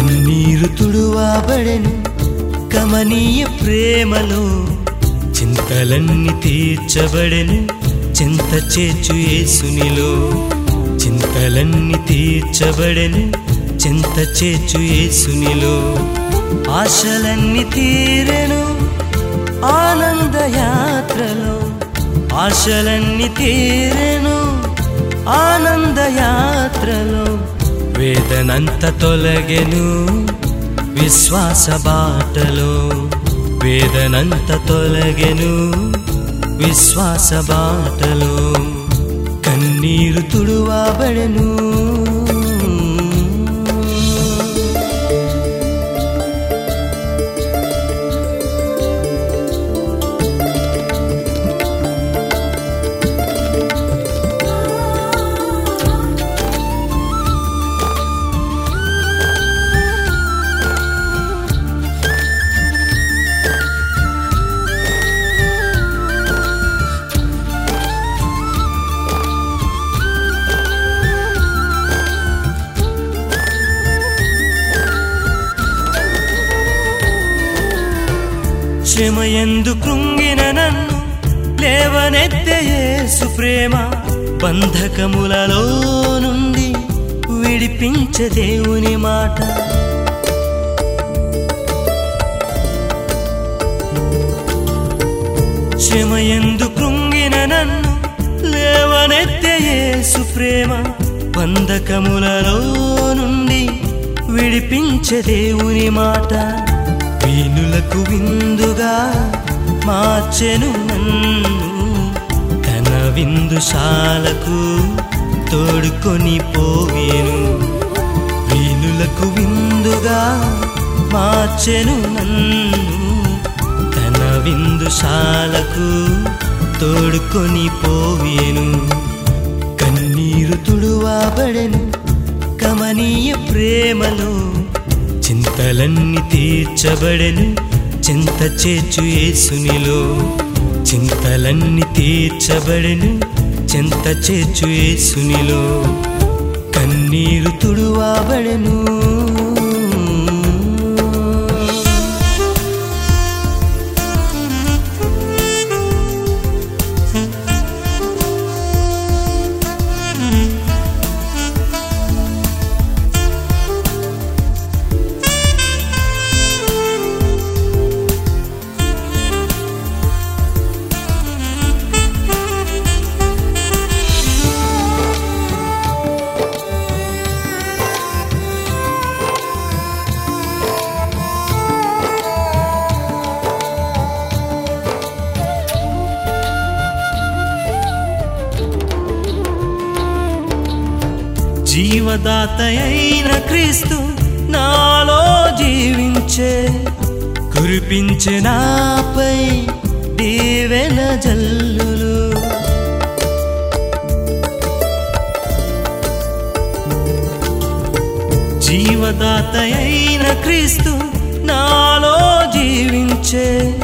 కన్నీరు తుడువాబడెను కమనీయ ప్రేమలో చింతలన్నీ తీర్చబడెను చింత చేచు యేసునిలో చింతలన్నీ తీర్చబడెను చింత చేచు యేసునిలో ఆశలన్నీ తీరెను ఆనందయాత్రలో ఆశలన్నీ తీరెను ఆనందయాత్రలో వేదనంత తొలగెను విశ్వాస బాటలో. వేదనంత తొలగెను విశ్వాస బాటలో. కన్నీరు తుడువాబడెను శ్రమయందు కృంగిన నన్ను లేవనెత్తే సుప్రేమ ప్రేమ బంధకములలో నుండి విడిపించ దేవుని మాట. శ్రమయందు కృంగిన నన్ను లేవనెత్తే సుప్రేమ ప్రేమ బంధకములలో నుండి విడిపించ దేవుని మాట. వీణులకు విందుగా మార్చెను నన్ను. తన విందుశాలకు తోడుకొని పోవేను. వీణులకు విందుగా మార్చెను నన్ను. తన విందుశాలకు తోడుకొని పోవేను. కన్నీరు తుడువాబడెను కమనీయ ప్రేమలో చింతలన్నీ తీర్చబడెను చింత చేచు ఏసునిలో చింతలన్నీ తీర్చబడెను చింత చేచు ఏసునిలో కన్నీరు తుడువాబడెను. జీవదాత అయిన క్రీస్తు నాలో జీవించే కురిపించే నాపై దీవెన జల్లులు. జీవదాత అయిన క్రీస్తు నాలో జీవించే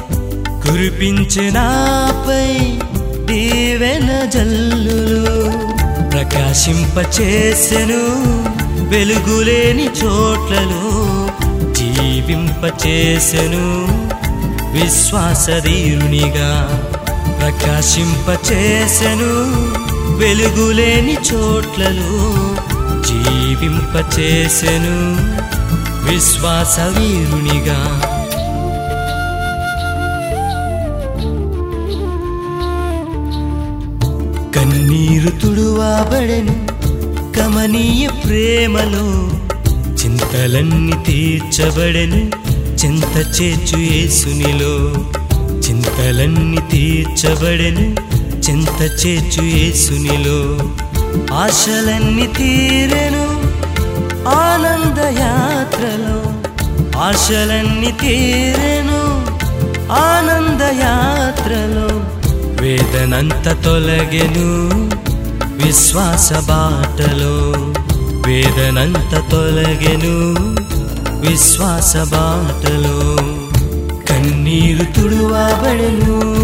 కురిపించే నాపై దీవెన జల్లులు. ప్రకాశింపచేసెను. వెలుగులేని చోట్లలో జీవింపచేసెను. విశ్వాసధీరునిగా ప్రకాశింపచేసెను. వెలుగులేని చోట్లలో జీవింపచేసెను. విశ్వాసవీరునిగా కన్నీరు తుడువాబడెను కమనీయ ప్రేమలో చింతలన్నీ తీర్చబడెను చింత చేచు యేసునిలో చింతలన్నీ తీర్చబడెను చింత చేచు యేసునిలో ఆశలన్నీ తీరెను ఆనందయాత్రలో ఆశలన్నీ తీరెను ఆనందయాత్రలో వేదనంత తొలగెను విశ్వాస బాటలో. వేదనంత తొలగెను విశ్వాస బాటలో. కన్నీరు తుడువాబడెను.